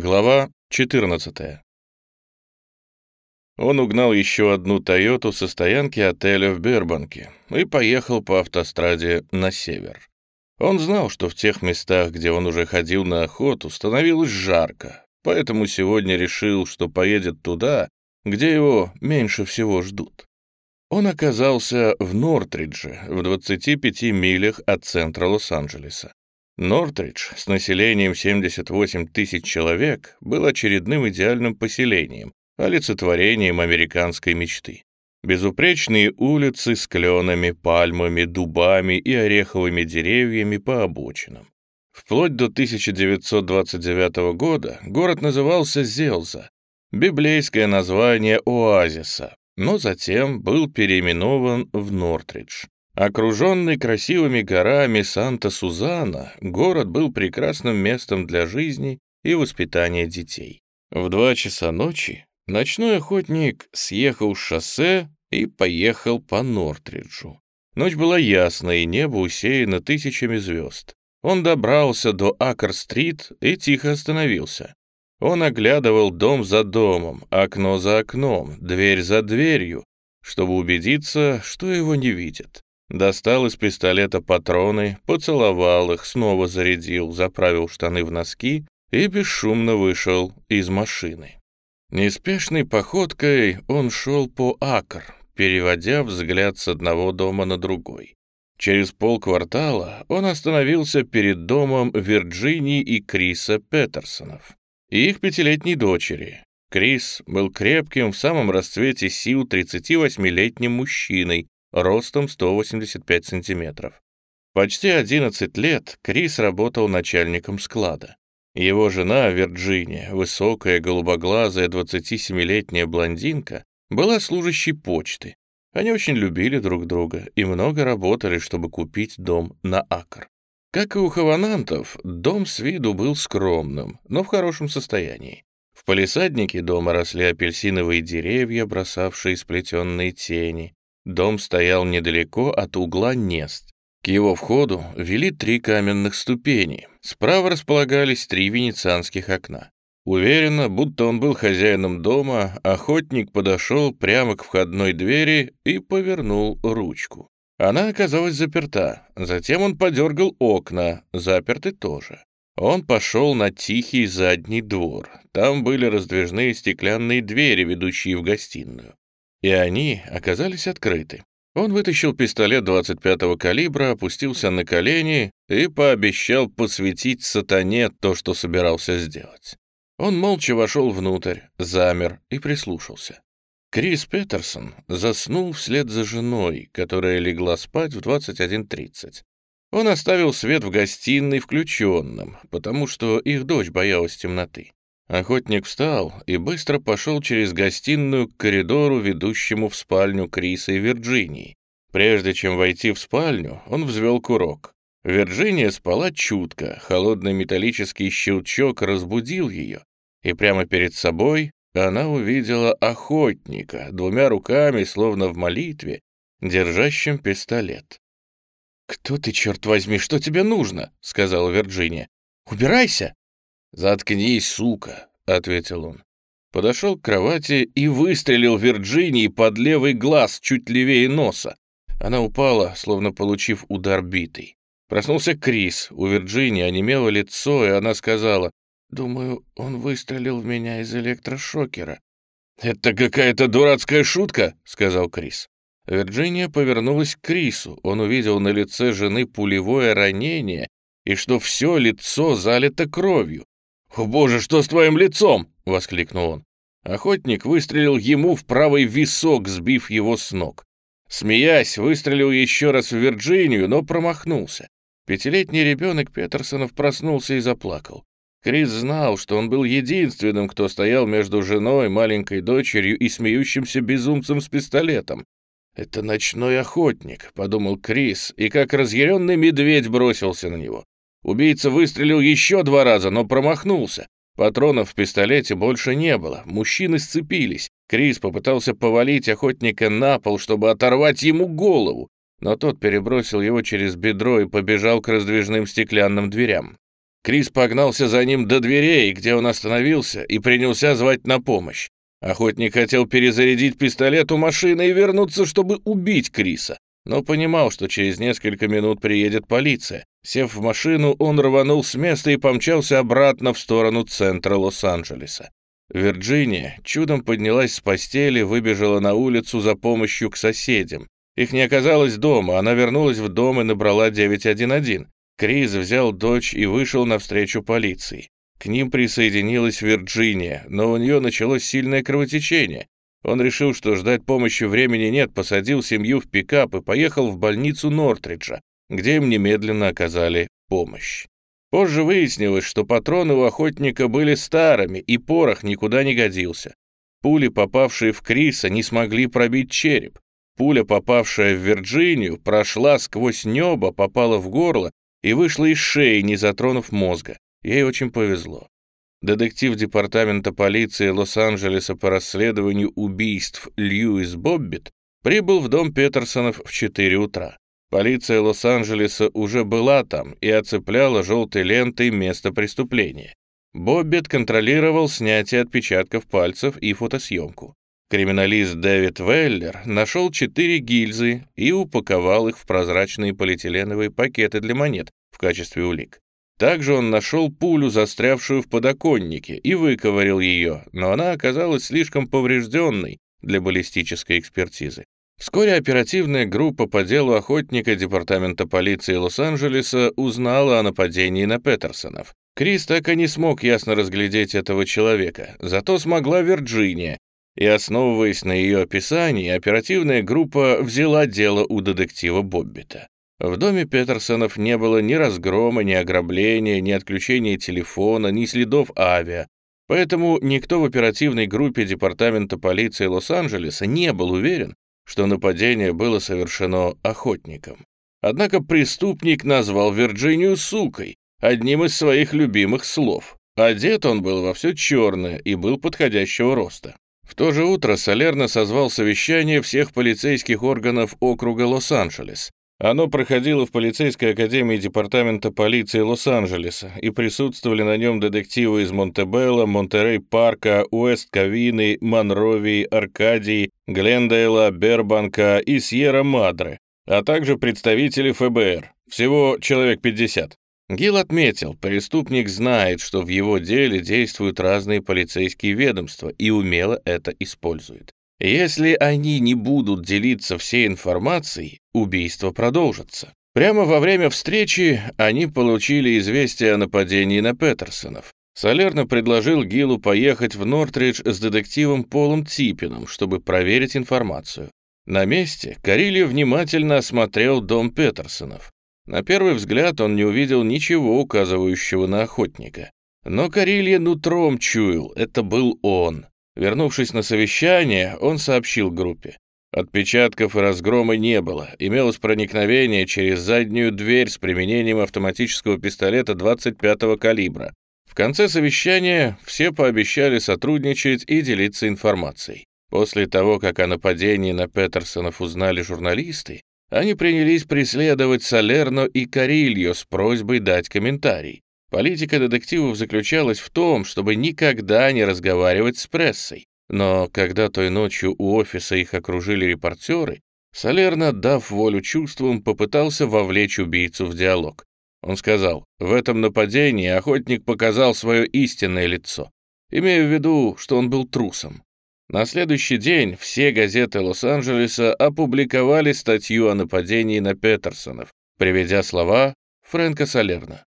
Глава 14. Он угнал еще одну «Тойоту» со стоянки отеля в Бербанке и поехал по автостраде на север. Он знал, что в тех местах, где он уже ходил на охоту, становилось жарко, поэтому сегодня решил, что поедет туда, где его меньше всего ждут. Он оказался в Нортридже, в 25 милях от центра Лос-Анджелеса. Нортридж с населением 78 тысяч человек был очередным идеальным поселением, олицетворением американской мечты. Безупречные улицы с кленами, пальмами, дубами и ореховыми деревьями по обочинам. Вплоть до 1929 года город назывался Зелза, библейское название оазиса, но затем был переименован в Нортридж. Окруженный красивыми горами Санта-Сузана, город был прекрасным местом для жизни и воспитания детей. В два часа ночи ночной охотник съехал с шоссе и поехал по Нортриджу. Ночь была ясная, и небо усеяно тысячами звезд. Он добрался до Акр-стрит и тихо остановился. Он оглядывал дом за домом, окно за окном, дверь за дверью, чтобы убедиться, что его не видят. Достал из пистолета патроны, поцеловал их, снова зарядил, заправил штаны в носки и бесшумно вышел из машины. Неспешной походкой он шел по акр, переводя взгляд с одного дома на другой. Через полквартала он остановился перед домом Вирджинии и Криса Петерсонов и их пятилетней дочери. Крис был крепким в самом расцвете сил 38-летним мужчиной, ростом 185 сантиметров. Почти 11 лет Крис работал начальником склада. Его жена, Вирджиния, высокая, голубоглазая, 27-летняя блондинка, была служащей почты. Они очень любили друг друга и много работали, чтобы купить дом на акр. Как и у хаванантов, дом с виду был скромным, но в хорошем состоянии. В палисаднике дома росли апельсиновые деревья, бросавшие сплетенные тени. Дом стоял недалеко от угла Нест. К его входу вели три каменных ступени. Справа располагались три венецианских окна. Уверенно, будто он был хозяином дома, охотник подошел прямо к входной двери и повернул ручку. Она оказалась заперта. Затем он подергал окна, заперты тоже. Он пошел на тихий задний двор. Там были раздвижные стеклянные двери, ведущие в гостиную и они оказались открыты. Он вытащил пистолет 25-го калибра, опустился на колени и пообещал посвятить сатане то, что собирался сделать. Он молча вошел внутрь, замер и прислушался. Крис Петерсон заснул вслед за женой, которая легла спать в 21.30. Он оставил свет в гостиной включенным, потому что их дочь боялась темноты. Охотник встал и быстро пошел через гостиную к коридору, ведущему в спальню Криса и Вирджинии. Прежде чем войти в спальню, он взвел курок. Вирджиния спала чутко, холодный металлический щелчок разбудил ее, и прямо перед собой она увидела охотника, двумя руками, словно в молитве, держащим пистолет. «Кто ты, черт возьми, что тебе нужно?» — сказала Вирджиния. «Убирайся!» «Заткнись, сука», — ответил он. Подошел к кровати и выстрелил Вирджинии под левый глаз, чуть левее носа. Она упала, словно получив удар битой. Проснулся Крис. У Вирджинии онемело лицо, и она сказала, «Думаю, он выстрелил в меня из электрошокера». «Это какая-то дурацкая шутка», — сказал Крис. Вирджиния повернулась к Крису. Он увидел на лице жены пулевое ранение и что все лицо залито кровью. «О боже, что с твоим лицом?» — воскликнул он. Охотник выстрелил ему в правый висок, сбив его с ног. Смеясь, выстрелил еще раз в Вирджинию, но промахнулся. Пятилетний ребенок Петерсонов проснулся и заплакал. Крис знал, что он был единственным, кто стоял между женой, маленькой дочерью и смеющимся безумцем с пистолетом. «Это ночной охотник», — подумал Крис, и как разъяренный медведь бросился на него. Убийца выстрелил еще два раза, но промахнулся. Патронов в пистолете больше не было. Мужчины сцепились. Крис попытался повалить охотника на пол, чтобы оторвать ему голову, но тот перебросил его через бедро и побежал к раздвижным стеклянным дверям. Крис погнался за ним до дверей, где он остановился, и принялся звать на помощь. Охотник хотел перезарядить пистолет у машины и вернуться, чтобы убить Криса, но понимал, что через несколько минут приедет полиция. Сев в машину, он рванул с места и помчался обратно в сторону центра Лос-Анджелеса. Вирджиния чудом поднялась с постели, выбежала на улицу за помощью к соседям. Их не оказалось дома, она вернулась в дом и набрала 911. Крис взял дочь и вышел навстречу полиции. К ним присоединилась Вирджиния, но у нее началось сильное кровотечение. Он решил, что ждать помощи времени нет, посадил семью в пикап и поехал в больницу Нортриджа, где им немедленно оказали помощь. Позже выяснилось, что патроны у охотника были старыми, и порох никуда не годился. Пули, попавшие в Криса, не смогли пробить череп. Пуля, попавшая в Вирджинию, прошла сквозь небо, попала в горло и вышла из шеи, не затронув мозга. Ей очень повезло. Детектив департамента полиции Лос-Анджелеса по расследованию убийств Льюис Боббит прибыл в дом Петерсонов в 4 утра. Полиция Лос-Анджелеса уже была там и оцепляла желтой лентой место преступления. Боббит контролировал снятие отпечатков пальцев и фотосъемку. Криминалист Дэвид Веллер нашел четыре гильзы и упаковал их в прозрачные полиэтиленовые пакеты для монет в качестве улик. Также он нашел пулю, застрявшую в подоконнике, и выковырил ее, но она оказалась слишком поврежденной для баллистической экспертизы. Вскоре оперативная группа по делу охотника Департамента полиции Лос-Анджелеса узнала о нападении на Петерсонов. Крис так и не смог ясно разглядеть этого человека, зато смогла Вирджиния, и, основываясь на ее описании, оперативная группа взяла дело у детектива Боббита. В доме Петерсонов не было ни разгрома, ни ограбления, ни отключения телефона, ни следов авиа, поэтому никто в оперативной группе Департамента полиции Лос-Анджелеса не был уверен, что нападение было совершено охотником. Однако преступник назвал Вирджинию сукой, одним из своих любимых слов. Одет он был во все черное и был подходящего роста. В то же утро Солерно созвал совещание всех полицейских органов округа Лос-Анджелес. Оно проходило в полицейской академии департамента полиции Лос-Анджелеса, и присутствовали на нем детективы из Монтебелла, Монтерей-Парка, Уэст-Кавины, Монровии, Аркадии, Глендейла, Бербанка и Сьерра-Мадре, а также представители ФБР, всего человек 50. Гил отметил, преступник знает, что в его деле действуют разные полицейские ведомства и умело это использует. Если они не будут делиться всей информацией, убийство продолжится. Прямо во время встречи они получили известие о нападении на Петерсонов. Солерно предложил Гилу поехать в Нортридж с детективом Полом Типином, чтобы проверить информацию. На месте Карильо внимательно осмотрел дом Петерсонов. На первый взгляд он не увидел ничего, указывающего на охотника. Но Карилья нутром чуял, это был он. Вернувшись на совещание, он сообщил группе. Отпечатков и разгрома не было. Имелось проникновение через заднюю дверь с применением автоматического пистолета 25-го калибра. В конце совещания все пообещали сотрудничать и делиться информацией. После того, как о нападении на Петерсонов узнали журналисты, они принялись преследовать Салерно и Карильо с просьбой дать комментарий. Политика детективов заключалась в том, чтобы никогда не разговаривать с прессой. Но когда той ночью у офиса их окружили репортеры, Салерно, дав волю чувствам, попытался вовлечь убийцу в диалог. Он сказал, в этом нападении охотник показал свое истинное лицо, имея в виду, что он был трусом. На следующий день все газеты Лос-Анджелеса опубликовали статью о нападении на Петерсонов, приведя слова Фрэнка Салерна.